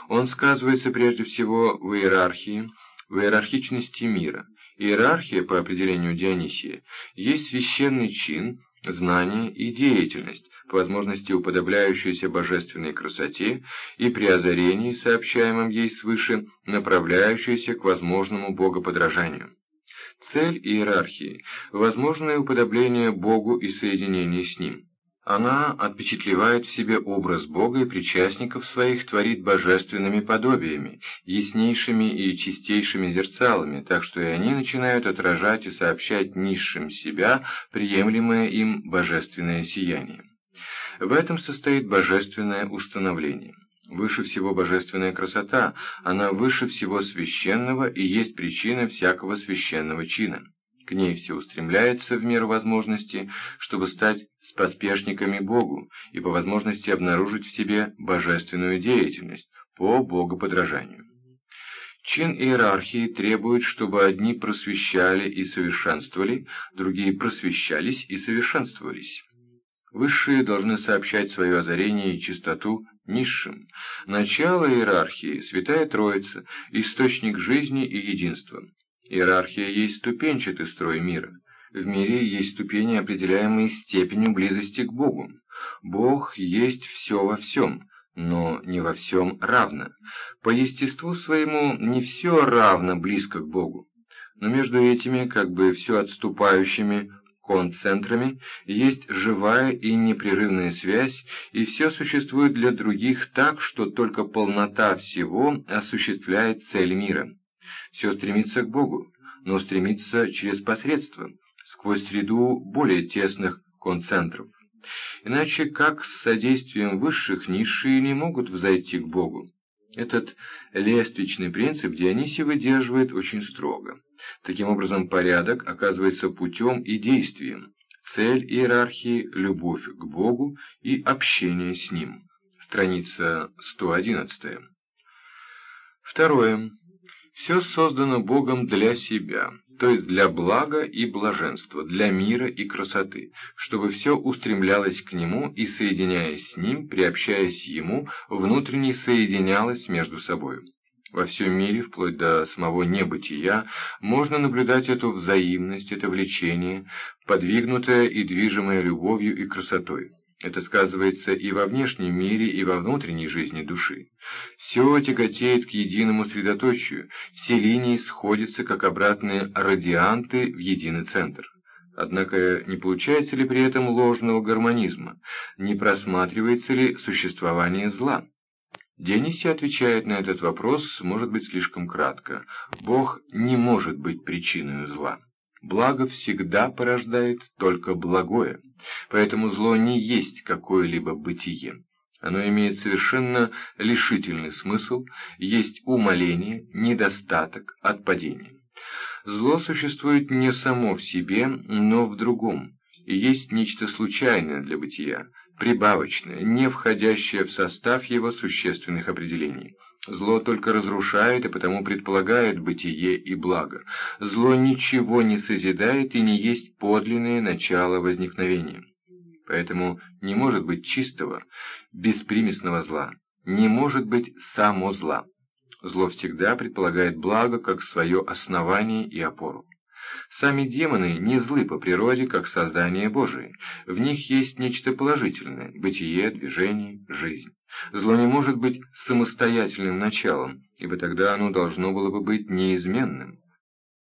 Он сказывается прежде всего в иерархии, в иерархичности мира. Иерархия, по определению Дионисия, есть священный чин, знание и деятельность, по возможности уподобляющаяся божественной красоте и при озарении, сообщаемом ей свыше, направляющаяся к возможному богоподражанию. Цель иерархии – возможное уподобление Богу и соединение с Ним. Она отпечатлевает в себе образ Бога и причастников своих творит божественными подобиями, яснейшими и чистейшими зерцалами, так что и они начинают отражать и сообщать низшим себя приемлемое им божественное сияние. В этом состоит божественное установление. Выше всего божественная красота, она выше всего священного и есть причина всякого священного чина. К ней все устремляются в меру возможности, чтобы стать споспешниками Богу и по возможности обнаружить в себе божественную деятельность по богоподражанию. Чин иерархии требует, чтобы одни просвещали и совершенствовали, другие просвещались и совершенствовались. Высшие должны сообщать свое озарение и чистоту низшим. Начало иерархии – Святая Троица, источник жизни и единства. Иерархия есть ступенчатый строй мира. В мире есть ступени, определяемые степенью близости к Богу. Бог есть все во всем, но не во всем равно. По естеству своему не все равно близко к Богу. Но между этими, как бы все отступающими концентрами, есть живая и непрерывная связь, и все существует для других так, что только полнота всего осуществляет цель мира. Все стремится к Богу, но стремится через посредство, сквозь среду более тесных концентров. Иначе как с содействием высших низшие не могут взойти к Богу? Этот лествичный принцип Дионисий выдерживает очень строго. Таким образом, порядок оказывается путем и действием. Цель иерархии – любовь к Богу и общение с Ним. Страница 111. Второе. Все создано Богом для себя, то есть для блага и блаженства, для мира и красоты, чтобы все устремлялось к Нему и, соединяясь с Ним, приобщаясь Ему, внутренне соединялось между собой. Во всем мире, вплоть до самого небытия, можно наблюдать эту взаимность, это влечение, подвигнутое и движимое любовью и красотой. Это сказывается и во внешнем мире, и во внутренней жизни души. Все тяготеет к единому средоточию, все линии сходятся, как обратные радианты, в единый центр. Однако не получается ли при этом ложного гармонизма, не просматривается ли существование зла? Дионисий отвечает на этот вопрос, может быть, слишком кратко. Бог не может быть причиной зла. Благо всегда порождает только благое, поэтому зло не есть какое-либо бытие. Оно имеет совершенно лишительный смысл, есть умоление, недостаток, отпадение. Зло существует не само в себе, но в другом, и есть нечто случайное для бытия, прибавочное, не входящее в состав его существенных определений. Зло только разрушает и потому предполагает бытие и благо. Зло ничего не созидает и не есть подлинное начало возникновения. Поэтому не может быть чистого, беспримесного зла, не может быть само зла. Зло всегда предполагает благо как свое основание и опору. Сами демоны не злы по природе, как создание Божие. В них есть нечто положительное – бытие, движение, жизнь. Зло не может быть самостоятельным началом, ибо тогда оно должно было бы быть неизменным.